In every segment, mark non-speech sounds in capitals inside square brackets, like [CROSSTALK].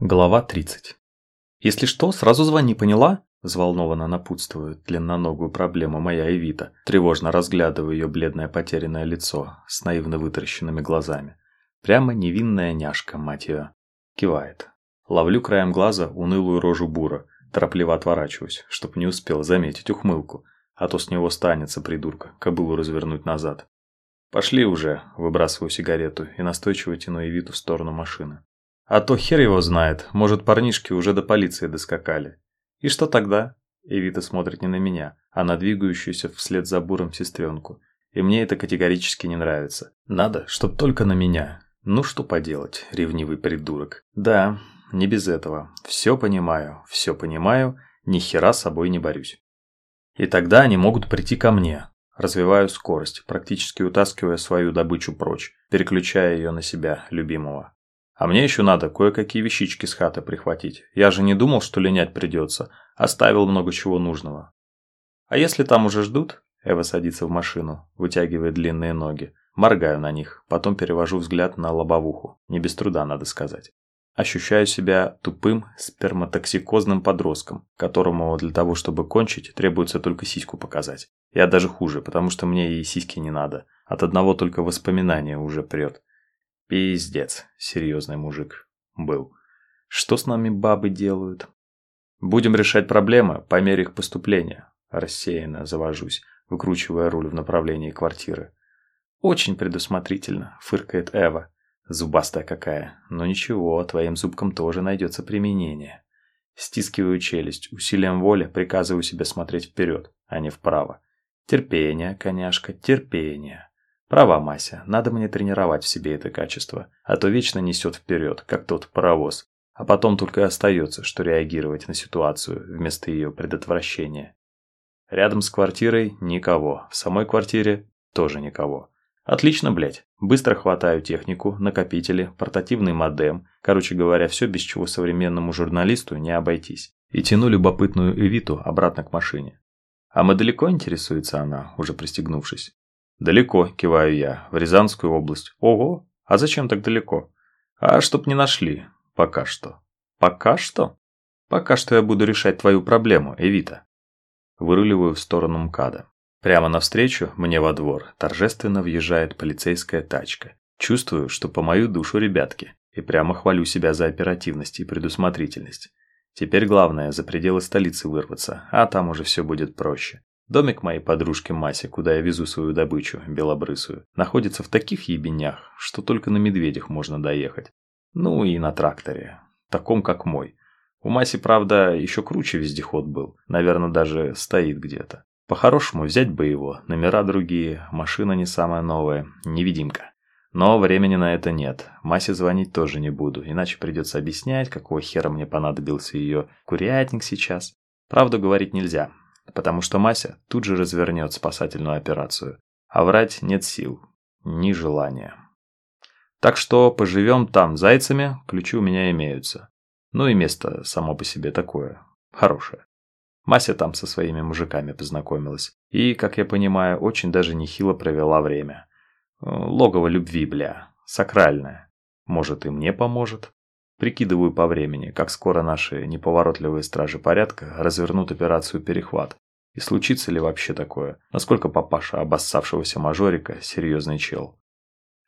Глава 30. «Если что, сразу звони, поняла?» Взволнованно напутствует длинноногую проблему моя Эвита, тревожно разглядывая ее бледное потерянное лицо с наивно вытаращенными глазами. Прямо невинная няшка, мать ее. Кивает. Ловлю краем глаза унылую рожу бура, торопливо отворачиваюсь, чтоб не успел заметить ухмылку, а то с него станется придурка, кобылу развернуть назад. «Пошли уже», выбрасываю сигарету и настойчиво тяну Эвиту в сторону машины. А то хер его знает, может парнишки уже до полиции доскакали. И что тогда? Эвита смотрит не на меня, а на двигающуюся вслед за буром сестренку. И мне это категорически не нравится. Надо, чтоб только на меня. Ну что поделать, ревнивый придурок. Да, не без этого. Все понимаю, все понимаю, ни хера собой не борюсь. И тогда они могут прийти ко мне. Развиваю скорость, практически утаскивая свою добычу прочь, переключая ее на себя, любимого. А мне еще надо кое-какие вещички с хаты прихватить. Я же не думал, что линять придется. Оставил много чего нужного. А если там уже ждут? Эва садится в машину, вытягивает длинные ноги. Моргаю на них, потом перевожу взгляд на лобовуху. Не без труда, надо сказать. Ощущаю себя тупым, сперматоксикозным подростком, которому для того, чтобы кончить, требуется только сиську показать. Я даже хуже, потому что мне и сиськи не надо. От одного только воспоминания уже прет. Пиздец, серьезный мужик. Был. Что с нами бабы делают? Будем решать проблемы по мере их поступления. Рассеянно завожусь, выкручивая руль в направлении квартиры. Очень предусмотрительно, фыркает Эва. Зубастая какая. Но ничего, твоим зубкам тоже найдется применение. Стискиваю челюсть, усилием воли приказываю себе смотреть вперед, а не вправо. Терпение, коняшка, терпение. Права, Мася, надо мне тренировать в себе это качество, а то вечно несет вперед, как тот паровоз, а потом только остается, что реагировать на ситуацию вместо ее предотвращения. Рядом с квартирой никого, в самой квартире тоже никого. Отлично, блядь. Быстро хватаю технику, накопители, портативный модем, короче говоря, все, без чего современному журналисту не обойтись. И тяну любопытную Эвиту обратно к машине. А мы далеко интересуется она, уже пристегнувшись. «Далеко», – киваю я, – «в Рязанскую область». «Ого! А зачем так далеко?» «А чтоб не нашли. Пока что». «Пока что?» «Пока что я буду решать твою проблему, Эвита». Выруливаю в сторону МКАДа. Прямо навстречу мне во двор торжественно въезжает полицейская тачка. Чувствую, что по мою душу ребятки, и прямо хвалю себя за оперативность и предусмотрительность. Теперь главное за пределы столицы вырваться, а там уже все будет проще. Домик моей подружки Маси, куда я везу свою добычу, белобрысую, находится в таких ебенях, что только на медведях можно доехать. Ну и на тракторе, таком как мой. У Маси, правда, еще круче вездеход был, наверное, даже стоит где-то. По-хорошему взять бы его, номера другие, машина не самая новая, невидимка. Но времени на это нет. Масе звонить тоже не буду, иначе придется объяснять, какого хера мне понадобился ее курятник сейчас. Правду говорить нельзя, потому что Мася тут же развернет спасательную операцию. А врать нет сил, ни желания. Так что поживем там зайцами, ключи у меня имеются. Ну и место само по себе такое, хорошее. Мася там со своими мужиками познакомилась. И, как я понимаю, очень даже нехило провела время. Логово любви, бля. Сакральное. Может, и мне поможет. Прикидываю по времени, как скоро наши неповоротливые стражи порядка развернут операцию «Перехват». И случится ли вообще такое? Насколько папаша обоссавшегося мажорика серьезный чел?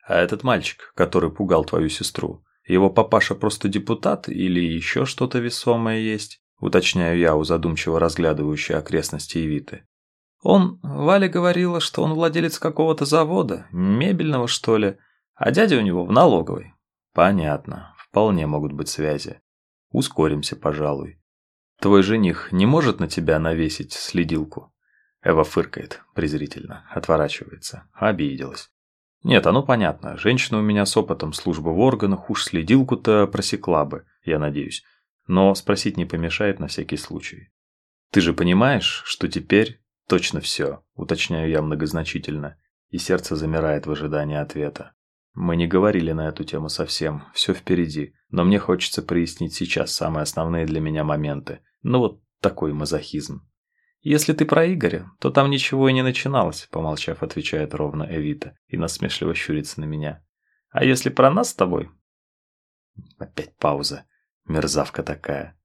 А этот мальчик, который пугал твою сестру, его папаша просто депутат или еще что-то весомое есть? Уточняю я у задумчиво разглядывающей окрестности Евиты. Он, Валя говорила, что он владелец какого-то завода, мебельного что ли, а дядя у него в налоговой. Понятно. Вполне могут быть связи. Ускоримся, пожалуй. Твой жених не может на тебя навесить следилку? Эва фыркает презрительно, отворачивается. Обиделась. Нет, оно понятно. Женщина у меня с опытом службы в органах уж следилку-то просекла бы, я надеюсь. Но спросить не помешает на всякий случай. Ты же понимаешь, что теперь точно все, уточняю я многозначительно, и сердце замирает в ожидании ответа. Мы не говорили на эту тему совсем, все впереди, но мне хочется прояснить сейчас самые основные для меня моменты. Ну вот такой мазохизм. «Если ты про Игоря, то там ничего и не начиналось», – помолчав, отвечает ровно Эвита и насмешливо щурится на меня. «А если про нас с тобой?» Опять пауза. Мерзавка такая.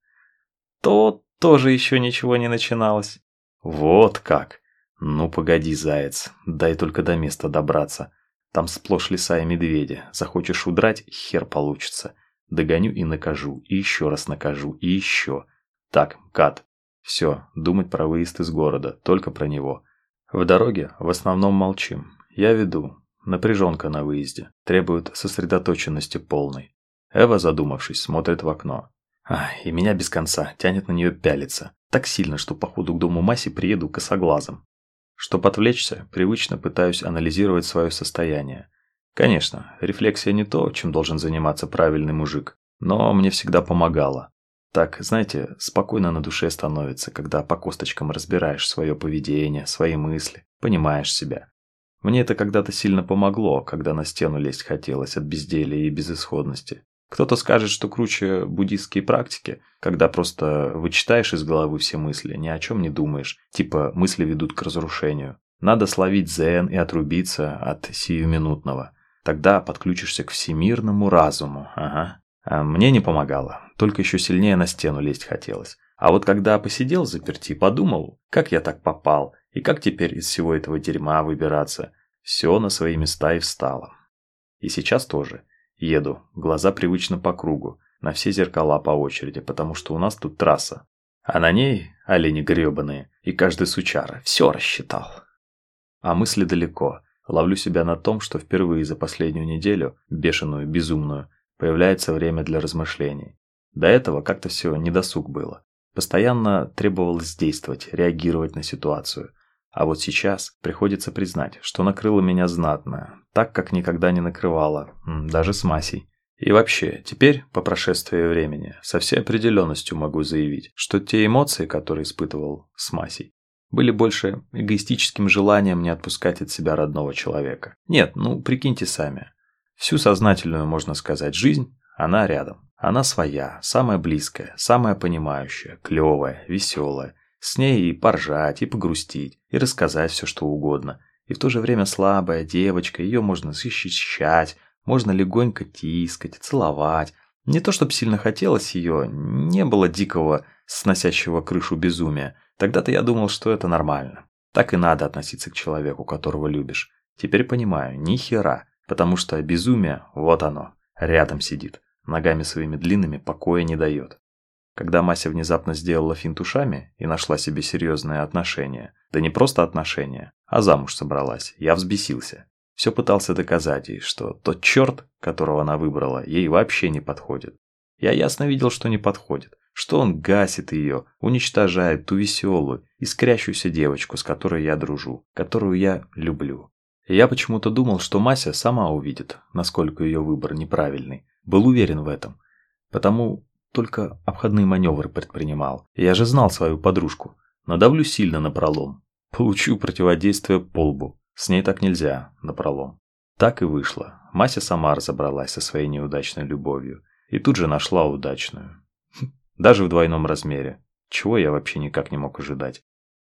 То тоже еще ничего не начиналось. Вот как. Ну погоди, заяц, дай только до места добраться. Там сплошь леса и медведи. Захочешь удрать, хер получится. Догоню и накажу, и еще раз накажу, и еще. Так, Кат, все, думать про выезд из города, только про него. В дороге в основном молчим. Я веду. Напряженка на выезде. Требует сосредоточенности полной. Эва, задумавшись, смотрит в окно. А, и меня без конца тянет на нее пялиться. Так сильно, что по ходу к дому Маси приеду косоглазом. Чтоб отвлечься, привычно пытаюсь анализировать свое состояние. Конечно, рефлексия не то, чем должен заниматься правильный мужик, но мне всегда помогало. Так, знаете, спокойно на душе становится, когда по косточкам разбираешь свое поведение, свои мысли, понимаешь себя. Мне это когда-то сильно помогло, когда на стену лезть хотелось от безделия и безысходности. Кто-то скажет, что круче буддистские практики, когда просто вычитаешь из головы все мысли, ни о чем не думаешь, типа мысли ведут к разрушению. Надо словить зен и отрубиться от сиюминутного. Тогда подключишься к всемирному разуму, ага. А мне не помогало, только еще сильнее на стену лезть хотелось. А вот когда посидел заперти, подумал, как я так попал, и как теперь из всего этого дерьма выбираться, все на свои места и встало. И сейчас тоже. Еду, глаза привычно по кругу, на все зеркала по очереди, потому что у нас тут трасса. А на ней олени гребаные, и каждый сучара все рассчитал. А мысли далеко. Ловлю себя на том, что впервые за последнюю неделю, бешеную, безумную, появляется время для размышлений. До этого как-то все недосуг было. Постоянно требовалось действовать, реагировать на ситуацию. А вот сейчас приходится признать, что накрыло меня знатно, так как никогда не накрывало, даже с Масей. И вообще, теперь, по прошествии времени, со всей определенностью могу заявить, что те эмоции, которые испытывал с Масей, были больше эгоистическим желанием не отпускать от себя родного человека. Нет, ну прикиньте сами. Всю сознательную, можно сказать, жизнь, она рядом. Она своя, самая близкая, самая понимающая, клевая, веселая, с ней и поржать, и погрустить, и рассказать все, что угодно. И в то же время слабая девочка, ее можно защищать, можно легонько тискать, целовать. Не то, чтобы сильно хотелось ее, не было дикого, сносящего крышу безумия. Тогда-то я думал, что это нормально. Так и надо относиться к человеку, которого любишь. Теперь понимаю, ни хера, потому что безумие, вот оно, рядом сидит, ногами своими длинными покоя не дает. Когда Мася внезапно сделала финт ушами и нашла себе серьезное отношение, да не просто отношения, а замуж собралась, я взбесился. Все пытался доказать ей, что тот черт, которого она выбрала, ей вообще не подходит. Я ясно видел, что не подходит, что он гасит ее, уничтожает ту веселую, искрящуюся девочку, с которой я дружу, которую я люблю. И я почему-то думал, что Мася сама увидит, насколько ее выбор неправильный. Был уверен в этом. Потому только обходные маневры предпринимал. Я же знал свою подружку. Надавлю сильно на пролом. Получу противодействие по лбу. С ней так нельзя, на пролом. Так и вышло. Мася сама разобралась со своей неудачной любовью. И тут же нашла удачную. [LAUGHS] Даже в двойном размере. Чего я вообще никак не мог ожидать.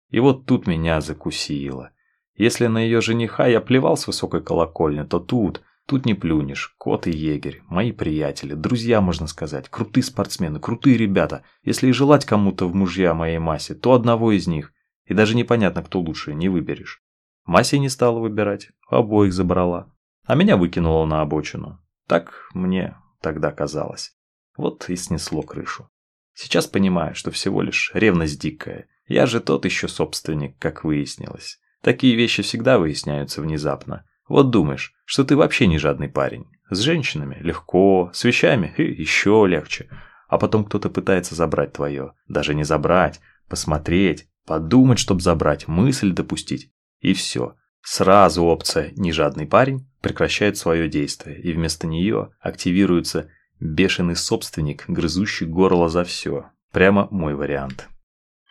И вот тут меня закусило. Если на ее жениха я плевал с высокой колокольни, то тут, Тут не плюнешь. Кот и егерь, мои приятели, друзья, можно сказать, крутые спортсмены, крутые ребята. Если и желать кому-то в мужья моей массе, то одного из них. И даже непонятно, кто лучше, не выберешь. Мася не стала выбирать, обоих забрала. А меня выкинула на обочину. Так мне тогда казалось. Вот и снесло крышу. Сейчас понимаю, что всего лишь ревность дикая. Я же тот еще собственник, как выяснилось. Такие вещи всегда выясняются внезапно. Вот думаешь, что ты вообще не жадный парень. С женщинами легко, с вещами еще легче. А потом кто-то пытается забрать твое. Даже не забрать, посмотреть, подумать, чтобы забрать, мысль допустить. И все. Сразу опция «нежадный парень» прекращает свое действие, и вместо нее активируется бешеный собственник, грызущий горло за все. Прямо мой вариант.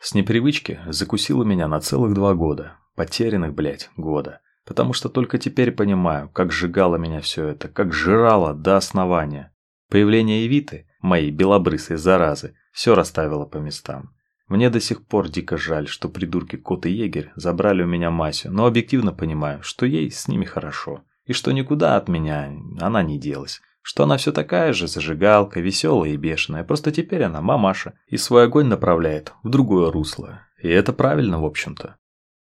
С непривычки закусило меня на целых два года. Потерянных, блядь, года. Потому что только теперь понимаю, как сжигало меня все это, как жрало до основания. Появление Эвиты, моей белобрысой заразы, все расставило по местам. Мне до сих пор дико жаль, что придурки Кот и Егерь забрали у меня Масю, но объективно понимаю, что ей с ними хорошо. И что никуда от меня она не делась. что она все такая же зажигалка, веселая и бешеная, просто теперь она мамаша и свой огонь направляет в другое русло. И это правильно, в общем-то.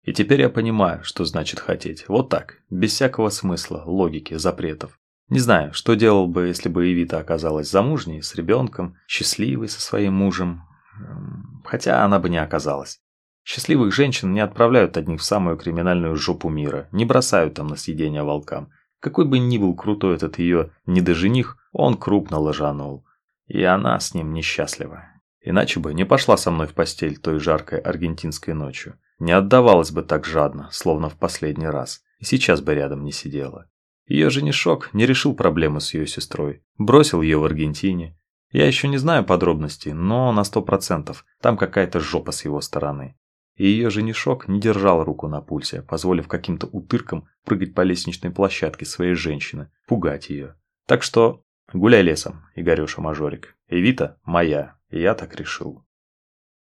И теперь я понимаю, что значит хотеть. Вот так, без всякого смысла, логики, запретов. Не знаю, что делал бы, если бы Эвита оказалась замужней, с ребенком, счастливой со своим мужем. Эм, хотя она бы не оказалась. Счастливых женщин не отправляют одних в самую криминальную жопу мира, не бросают там на съедение волкам. Какой бы ни был крутой этот ее недожених, он крупно ложанул. И она с ним несчастлива. Иначе бы не пошла со мной в постель той жаркой аргентинской ночью. Не отдавалась бы так жадно, словно в последний раз. И сейчас бы рядом не сидела. Ее женишок не решил проблемы с ее сестрой. Бросил ее в Аргентине. Я еще не знаю подробностей, но на сто процентов там какая-то жопа с его стороны. И ее женишок не держал руку на пульсе, позволив каким-то утыркам прыгать по лестничной площадке своей женщины, пугать ее. Так что гуляй лесом, Игореша Мажорик. Эвита моя, и я так решил.